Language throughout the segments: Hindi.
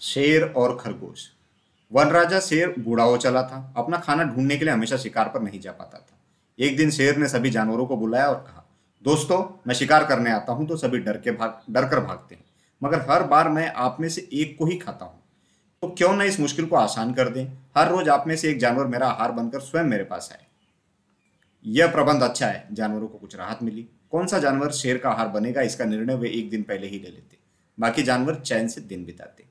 शेर और खरगोश। वन राजा शेर बूढ़ा हो चला था। अपना खाना ढूँढने के लिए हमेशा शिकार पर नहीं जा पाता था। एक दिन शेर ने सभी जानवरों को बुलाया और कहा, दोस्तों, मैं शिकार करने आता हूँ तो सभी डर के भाग, डर कर भागते हैं। मगर हर बार मैं आप में से एक को ही खाता हूँ। तो क्यों ना इस मुश्किल को आसान कर दें? हर रोज आप में से एक जानवर मेरा आहार बनकर स्वयं मेरे पास आए। यह प्रबंध अच्छा है। जानवरों को कुछ राहत मिली। कौन सा जानवर शेर का आहार बनेगा, इसका निर्णय वे एक दिन पहले ही ले लेते। बाकी जानवर चैन से दिन बिताते।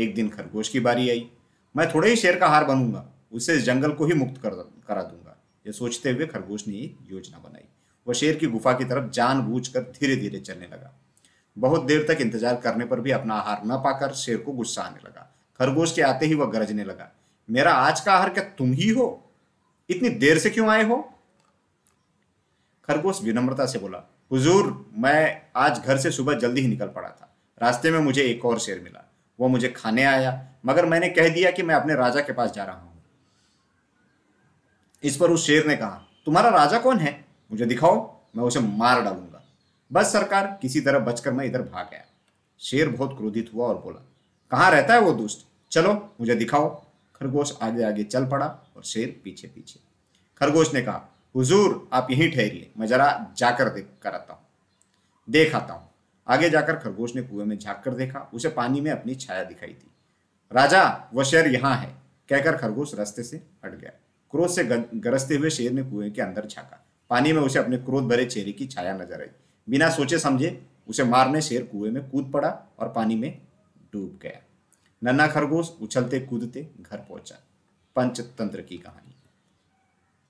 एक दिन खरगोश की बारी आई। मैं थोड़े ही शेर का हार बनूँगा, उसे इस जंगल को ही मुक्त कर, करा दूँगा। ये सोचते हुए खरगोश ने एक योजना बनाई। वह शेर की गुफा की तरफ़ जानबूझकर धीरे धीरे चलने लगा। बहुत देर तक इंतज़ार करने पर भी अपना आहार न पाकर शेर को गुस्सा आने लगा। खरगोश के आते ही वह गरजने लगा, मेरा आज का आहार क्या तुम ही हो? इतनी देर से क्यों आए हो? खरगोश विनम्रता से बोला, हुजूर, मैं आज घर से सुबह जल्दी ही निकल पड़ा था। रास्ते में मुझे एक और शेर मिला। वो मुझे खाने आया, मगर मैंने कह दिया कि मैं अपने राजा के पास जा रहा हूँ। इस पर उस शेर ने कहा, तुम्हारा राजा कौन है? मुझे दिखाओ, मैं उसे मार डालूँगा। बस सरकार किसी तरह बचकर मैं इधर भाग गया। शेर बहुत क्रोधित हुआ और बोला, कहाँ रहता है वो दुष्ट? चलो, मुझे दिखाओ। खरगोश आगे आगे चल पड़ा और शेर पीछे पीछे। खरगोश ने कहा, हुजूर, आप यहीं ठहरिए, मैं जरा जाकर देख कर आता हूँ। देख आता हूँ। आगे जाकर खरगोश ने कुएँ में झाँक कर देखा, उसे पानी में अपनी छाया दिखाई थी राजा, वह शेर यहाँ है, कहकर खरगोश रास्ते से हट गया। क्रोध से गरजते हुए शेर ने कुएँ के अंदर झाँका। पानी में उसे अपने क्रोध भरे चेहरे की छाया नज़र आई। बिना सोचे समझे, उसे मारने शेर कुएँ में कूद पड़ा और पानी में डूब गया। नन्ना खरगोश उछलते कूदते घर पहुँचा। पंचतंत्र की कहानी।